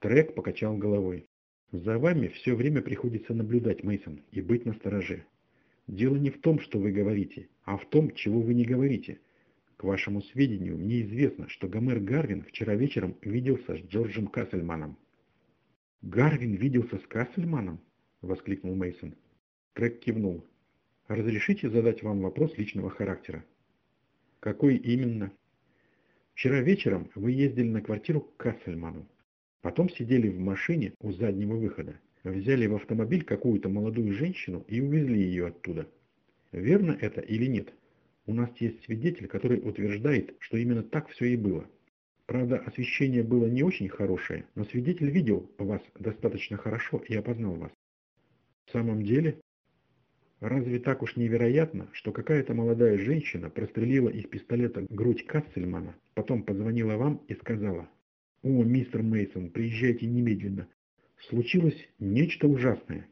Трек покачал головой. За вами все время приходится наблюдать, Мейсон, и быть настороже. Дело не в том, что вы говорите, а в том, чего вы не говорите. К вашему сведению, мне известно, что Гомер Гарвин вчера вечером виделся с Джорджем Кассельманом. Гарвин виделся с Кассельманом? воскликнул Мейсон. Трек кивнул. Разрешите задать вам вопрос личного характера? Какой именно? Вчера вечером вы ездили на квартиру к Кассельману. Потом сидели в машине у заднего выхода. Взяли в автомобиль какую-то молодую женщину и увезли ее оттуда. Верно это или нет? У нас есть свидетель, который утверждает, что именно так все и было. Правда, освещение было не очень хорошее, но свидетель видел вас достаточно хорошо и опознал вас. В самом деле, Разве так уж невероятно, что какая-то молодая женщина прострелила из пистолета грудь Кассельмана, потом позвонила вам и сказала, «О, мистер Мейсон, приезжайте немедленно. Случилось нечто ужасное».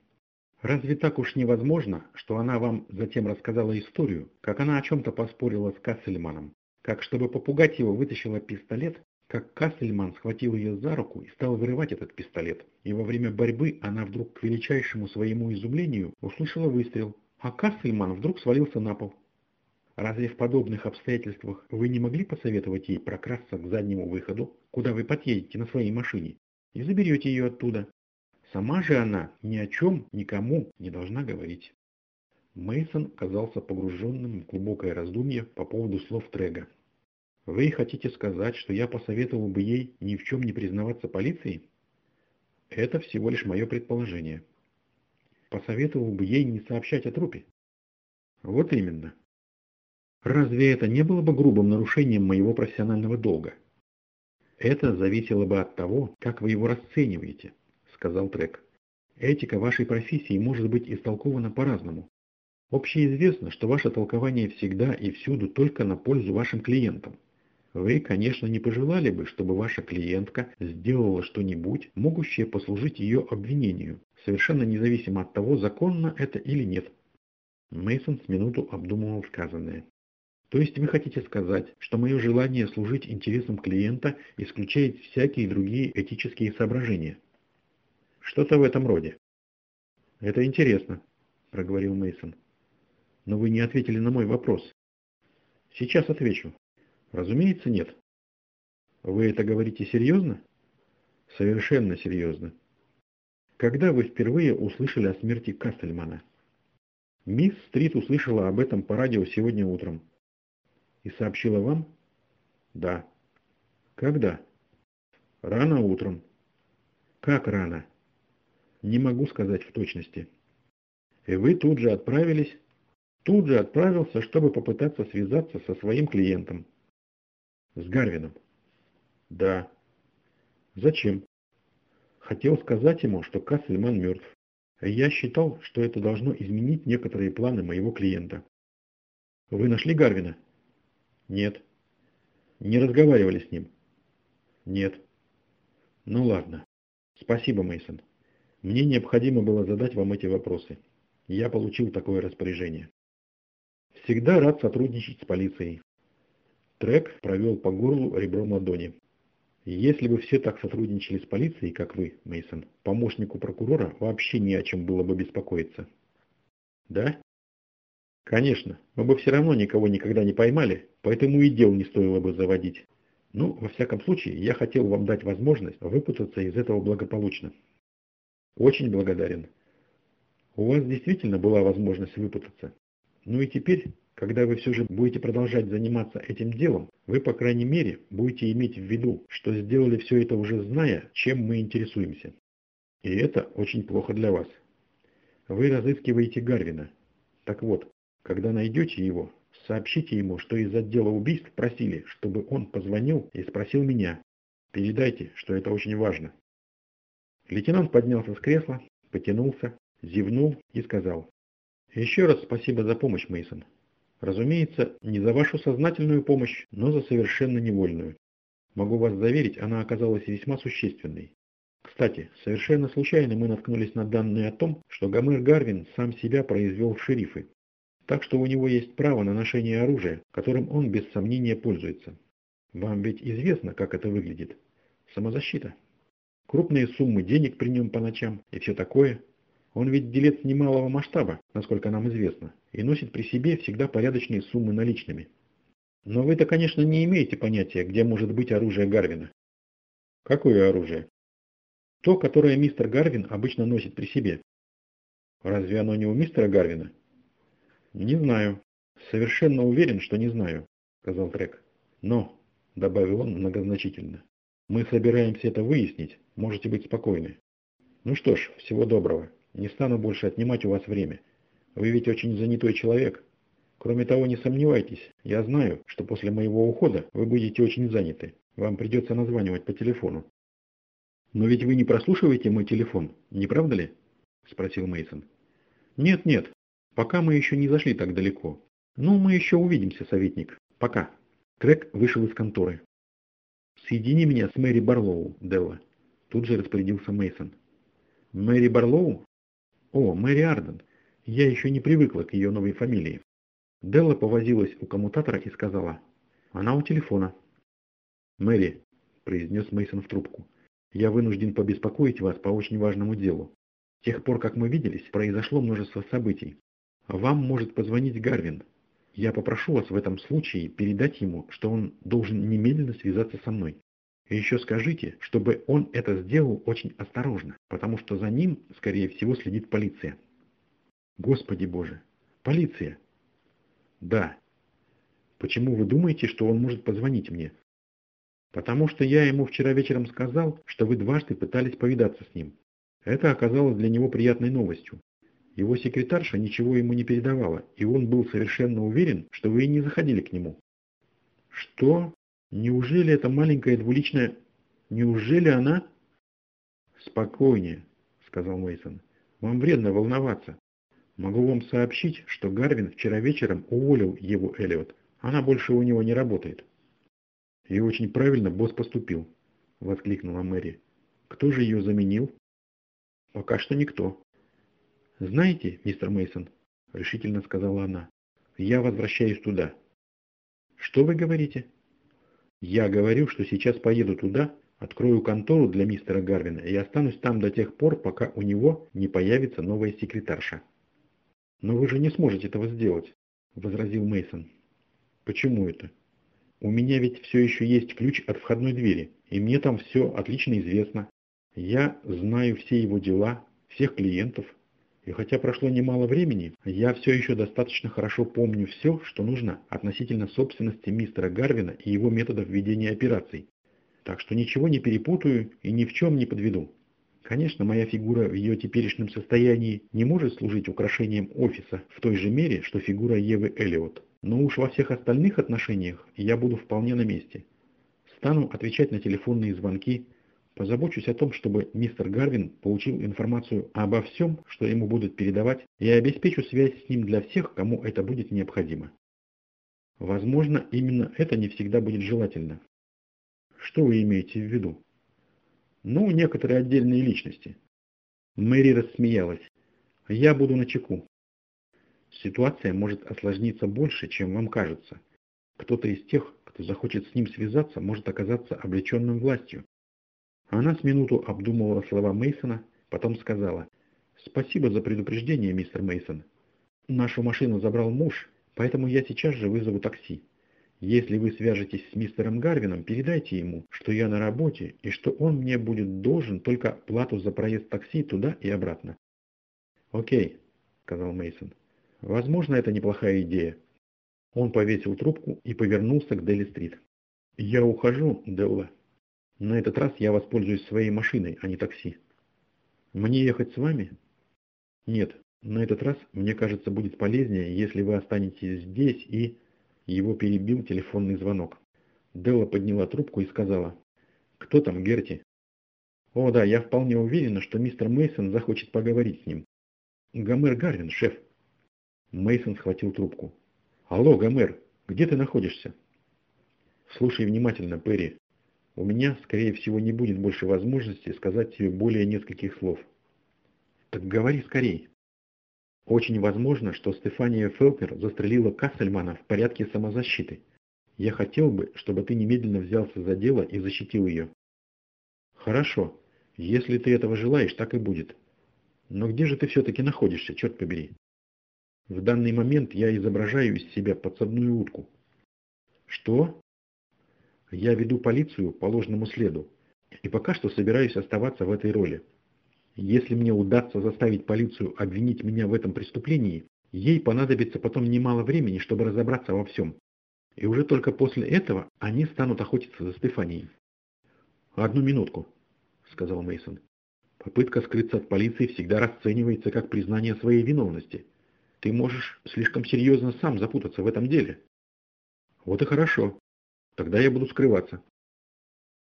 Разве так уж невозможно, что она вам затем рассказала историю, как она о чем-то поспорила с Кассельманом, как, чтобы попугать его, вытащила пистолет, как Кассельман схватил ее за руку и стал вырывать этот пистолет, и во время борьбы она вдруг к величайшему своему изумлению услышала выстрел, а Кассельман вдруг свалился на пол. Разве в подобных обстоятельствах вы не могли посоветовать ей прокрасться к заднему выходу, куда вы подъедете на своей машине, и заберете ее оттуда? Сама же она ни о чем никому не должна говорить. Мейсон казался погруженным в глубокое раздумье по поводу слов Трега. «Вы хотите сказать, что я посоветовал бы ей ни в чем не признаваться полиции?» «Это всего лишь мое предположение», посоветовал бы ей не сообщать о трупе. Вот именно. Разве это не было бы грубым нарушением моего профессионального долга? Это зависело бы от того, как вы его расцениваете, сказал Трек. Этика вашей профессии может быть истолкована по-разному. Общеизвестно, что ваше толкование всегда и всюду только на пользу вашим клиентам. Вы, конечно, не пожелали бы, чтобы ваша клиентка сделала что-нибудь, могущее послужить ее обвинению, совершенно независимо от того, законно это или нет. Мейсон с минуту обдумывал сказанное. То есть вы хотите сказать, что мое желание служить интересам клиента исключает всякие другие этические соображения? Что-то в этом роде. Это интересно, проговорил Мейсон. Но вы не ответили на мой вопрос. Сейчас отвечу. Разумеется, нет. Вы это говорите серьезно? Совершенно серьезно. Когда вы впервые услышали о смерти Кастельмана? Мисс Стрит услышала об этом по радио сегодня утром. И сообщила вам? Да. Когда? Рано утром. Как рано? Не могу сказать в точности. И вы тут же отправились? Тут же отправился, чтобы попытаться связаться со своим клиентом. С Гарвином? Да. Зачем? Хотел сказать ему, что Кассельман мертв. Я считал, что это должно изменить некоторые планы моего клиента. Вы нашли Гарвина? Нет. Не разговаривали с ним? Нет. Ну ладно. Спасибо, Мейсон. Мне необходимо было задать вам эти вопросы. Я получил такое распоряжение. Всегда рад сотрудничать с полицией. Трек провел по горлу ребром ладони. Если бы все так сотрудничали с полицией, как вы, Мейсон, помощнику прокурора вообще не о чем было бы беспокоиться. Да? Конечно, мы бы все равно никого никогда не поймали, поэтому и дел не стоило бы заводить. Ну, во всяком случае, я хотел вам дать возможность выпутаться из этого благополучно. Очень благодарен. У вас действительно была возможность выпутаться. Ну и теперь, когда вы все же будете продолжать заниматься этим делом, вы, по крайней мере, будете иметь в виду, что сделали все это уже зная, чем мы интересуемся. И это очень плохо для вас. Вы разыскиваете Гарвина. Так вот, когда найдете его, сообщите ему, что из отдела убийств просили, чтобы он позвонил и спросил меня. Передайте, что это очень важно. Лейтенант поднялся с кресла, потянулся, зевнул и сказал. Еще раз спасибо за помощь, Мейсон. Разумеется, не за вашу сознательную помощь, но за совершенно невольную. Могу вас заверить, она оказалась весьма существенной. Кстати, совершенно случайно мы наткнулись на данные о том, что Гомер Гарвин сам себя произвел в шерифы. Так что у него есть право на ношение оружия, которым он без сомнения пользуется. Вам ведь известно, как это выглядит. Самозащита. Крупные суммы денег при нем по ночам и все такое. Он ведь делец немалого масштаба, насколько нам известно, и носит при себе всегда порядочные суммы наличными. Но вы-то, конечно, не имеете понятия, где может быть оружие Гарвина. Какое оружие? То, которое мистер Гарвин обычно носит при себе. Разве оно не у мистера Гарвина? Не знаю. Совершенно уверен, что не знаю, сказал Трек. Но, добавил он многозначительно, мы собираемся это выяснить, можете быть спокойны. Ну что ж, всего доброго. Не стану больше отнимать у вас время. Вы ведь очень занятой человек. Кроме того, не сомневайтесь, я знаю, что после моего ухода вы будете очень заняты. Вам придется названивать по телефону. Но ведь вы не прослушиваете мой телефон, не правда ли? Спросил Мейсон. Нет, нет, пока мы еще не зашли так далеко. Ну, мы еще увидимся, советник. Пока. Трек вышел из конторы. Соедини меня с Мэри Барлоу, Делла. Тут же распорядился Мейсон. Мэри Барлоу? О, Мэри Арден. Я еще не привыкла к ее новой фамилии. Делла повозилась у коммутатора и сказала. Она у телефона. Мэри, произнес Мейсон в трубку. Я вынужден побеспокоить вас по очень важному делу. С тех пор, как мы виделись, произошло множество событий. Вам может позвонить Гарвин. Я попрошу вас в этом случае передать ему, что он должен немедленно связаться со мной. И еще скажите, чтобы он это сделал очень осторожно, потому что за ним, скорее всего, следит полиция. Господи Боже! Полиция! Да. Почему вы думаете, что он может позвонить мне? Потому что я ему вчера вечером сказал, что вы дважды пытались повидаться с ним. Это оказалось для него приятной новостью. Его секретарша ничего ему не передавала, и он был совершенно уверен, что вы и не заходили к нему. Что? Неужели эта маленькая двуличная... Неужели она... Спокойнее, сказал Мейсон. Вам вредно волноваться. Могу вам сообщить, что Гарвин вчера вечером уволил Еву Эллиот. Она больше у него не работает. И очень правильно босс поступил, воскликнула Мэри. Кто же ее заменил? Пока что никто. Знаете, мистер Мейсон, решительно сказала она, я возвращаюсь туда. Что вы говорите? Я говорю, что сейчас поеду туда, открою контору для мистера Гарвина и останусь там до тех пор, пока у него не появится новая секретарша. Но вы же не сможете этого сделать, возразил Мейсон. Почему это? У меня ведь все еще есть ключ от входной двери, и мне там все отлично известно. Я знаю все его дела, всех клиентов. И хотя прошло немало времени, я все еще достаточно хорошо помню все, что нужно относительно собственности мистера Гарвина и его методов ведения операций. Так что ничего не перепутаю и ни в чем не подведу. Конечно, моя фигура в ее теперешнем состоянии не может служить украшением офиса в той же мере, что фигура Евы Эллиот. Но уж во всех остальных отношениях я буду вполне на месте. Стану отвечать на телефонные звонки, позабочусь о том, чтобы мистер Гарвин получил информацию обо всем, что ему будут передавать, и обеспечу связь с ним для всех, кому это будет необходимо. Возможно, именно это не всегда будет желательно. Что вы имеете в виду? Ну, некоторые отдельные личности. Мэри рассмеялась. Я буду на чеку. Ситуация может осложниться больше, чем вам кажется. кто-то из тех, кто захочет с ним связаться, может оказаться облеченным властью. Она с минуту обдумывала слова Мейсона, потом сказала, «Спасибо за предупреждение, мистер Мейсон. Нашу машину забрал муж, поэтому я сейчас же вызову такси. Если вы свяжетесь с мистером Гарвином, передайте ему, что я на работе и что он мне будет должен только плату за проезд такси туда и обратно. Окей, сказал Мейсон. Возможно, это неплохая идея. Он повесил трубку и повернулся к Дели-стрит. Я ухожу, Делла. На этот раз я воспользуюсь своей машиной, а не такси. Мне ехать с вами? Нет, на этот раз, мне кажется, будет полезнее, если вы останетесь здесь и... Его перебил телефонный звонок. Делла подняла трубку и сказала. «Кто там, Герти?» «О да, я вполне уверена, что мистер Мейсон захочет поговорить с ним». «Гомер Гарвин, шеф». Мейсон схватил трубку. «Алло, Гомер, где ты находишься?» «Слушай внимательно, Перри. У меня, скорее всего, не будет больше возможности сказать тебе более нескольких слов». «Так говори скорей». Очень возможно, что Стефания Фелкнер застрелила Кассельмана в порядке самозащиты. Я хотел бы, чтобы ты немедленно взялся за дело и защитил ее. Хорошо. Если ты этого желаешь, так и будет. Но где же ты все-таки находишься, черт побери? В данный момент я изображаю из себя подсадную утку. Что? Я веду полицию по ложному следу. И пока что собираюсь оставаться в этой роли. Если мне удастся заставить полицию обвинить меня в этом преступлении, ей понадобится потом немало времени, чтобы разобраться во всем. И уже только после этого они станут охотиться за Стефанией. «Одну минутку», — сказал Мейсон. «Попытка скрыться от полиции всегда расценивается как признание своей виновности. Ты можешь слишком серьезно сам запутаться в этом деле». «Вот и хорошо. Тогда я буду скрываться».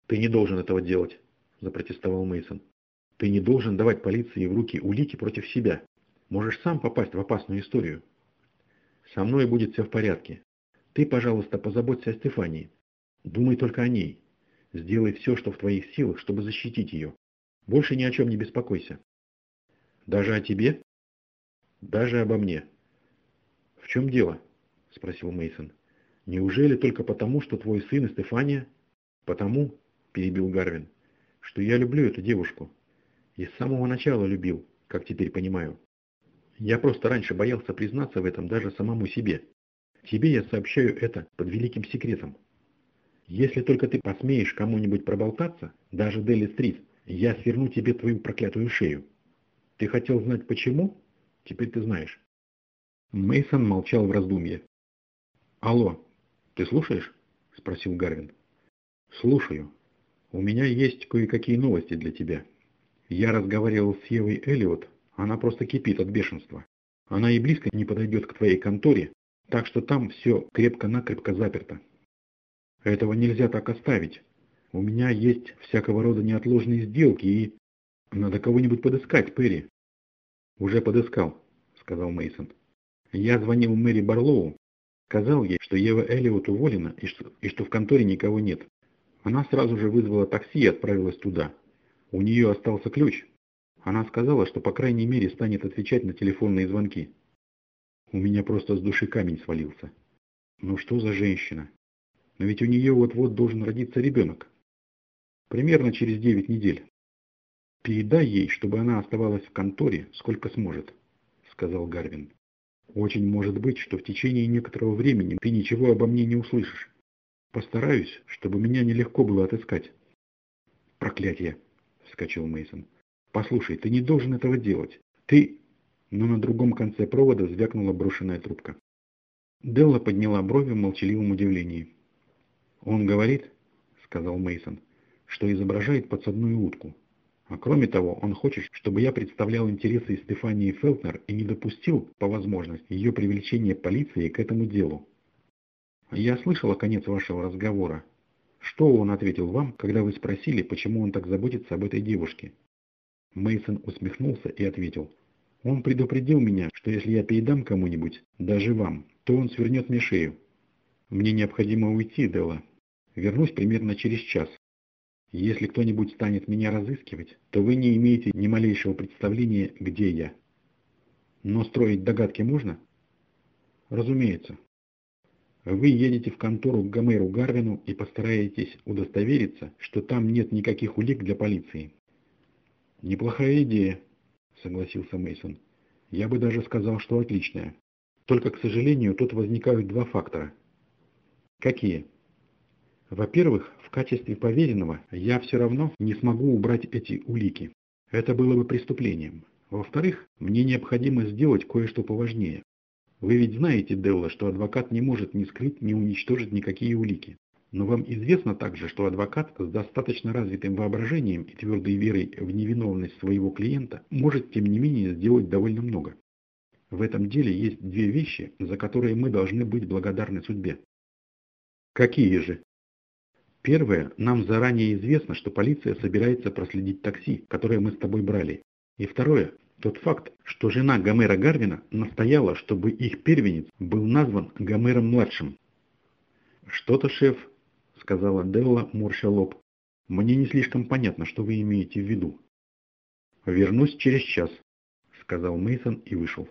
«Ты не должен этого делать», — запротестовал Мейсон. Ты не должен давать полиции в руки улики против себя. Можешь сам попасть в опасную историю. Со мной будет все в порядке. Ты, пожалуйста, позаботься о Стефании. Думай только о ней. Сделай все, что в твоих силах, чтобы защитить ее. Больше ни о чем не беспокойся. Даже о тебе? Даже обо мне. В чем дело? Спросил Мейсон. Неужели только потому, что твой сын и Стефания? Потому, перебил Гарвин, что я люблю эту девушку. И с самого начала любил, как теперь понимаю. Я просто раньше боялся признаться в этом даже самому себе. Тебе я сообщаю это под великим секретом. Если только ты посмеешь кому-нибудь проболтаться, даже Дели Стрит, я сверну тебе твою проклятую шею. Ты хотел знать почему? Теперь ты знаешь. Мейсон молчал в раздумье. Алло, ты слушаешь? спросил Гарвин. Слушаю. У меня есть кое-какие новости для тебя. Я разговаривал с Евой Эллиот, она просто кипит от бешенства. Она и близко не подойдет к твоей конторе, так что там все крепко-накрепко заперто. Этого нельзя так оставить. У меня есть всякого рода неотложные сделки и... Надо кого-нибудь подыскать, Перри. Уже подыскал, сказал Мейсон. Я звонил Мэри Барлоу, сказал ей, что Ева Эллиот уволена и что, и что в конторе никого нет. Она сразу же вызвала такси и отправилась туда. У нее остался ключ. Она сказала, что по крайней мере станет отвечать на телефонные звонки. У меня просто с души камень свалился. Ну что за женщина? Но ведь у нее вот-вот должен родиться ребенок. Примерно через 9 недель. Передай ей, чтобы она оставалась в конторе, сколько сможет, сказал Гарвин. Очень может быть, что в течение некоторого времени ты ничего обо мне не услышишь. Постараюсь, чтобы меня нелегко было отыскать. Проклятие! вскочил Мейсон. Послушай, ты не должен этого делать. Ты... Но на другом конце провода звякнула брошенная трубка. Делла подняла брови в молчаливом удивлении. Он говорит, сказал Мейсон, что изображает подсадную утку. А кроме того, он хочет, чтобы я представлял интересы Стефании Фелтнер и не допустил, по возможности, ее привлечения полиции к этому делу. Я слышала конец вашего разговора, что он ответил вам, когда вы спросили, почему он так заботится об этой девушке? Мейсон усмехнулся и ответил. Он предупредил меня, что если я передам кому-нибудь, даже вам, то он свернет мне шею. Мне необходимо уйти, Дела. Вернусь примерно через час. Если кто-нибудь станет меня разыскивать, то вы не имеете ни малейшего представления, где я. Но строить догадки можно? Разумеется. Вы едете в контору к Гомеру Гарвину и постараетесь удостовериться, что там нет никаких улик для полиции. Неплохая идея, согласился Мейсон. Я бы даже сказал, что отличная. Только, к сожалению, тут возникают два фактора. Какие? Во-первых, в качестве поверенного я все равно не смогу убрать эти улики. Это было бы преступлением. Во-вторых, мне необходимо сделать кое-что поважнее. Вы ведь знаете, Делла, что адвокат не может ни скрыть, ни уничтожить никакие улики. Но вам известно также, что адвокат с достаточно развитым воображением и твердой верой в невиновность своего клиента может, тем не менее, сделать довольно много. В этом деле есть две вещи, за которые мы должны быть благодарны судьбе. Какие же? Первое, нам заранее известно, что полиция собирается проследить такси, которое мы с тобой брали. И второе, тот факт, что жена Гомера Гарвина настояла, чтобы их первенец был назван Гомером-младшим. «Что-то, шеф», — сказала Делла, морща лоб, — «мне не слишком понятно, что вы имеете в виду». «Вернусь через час», — сказал Мейсон и вышел.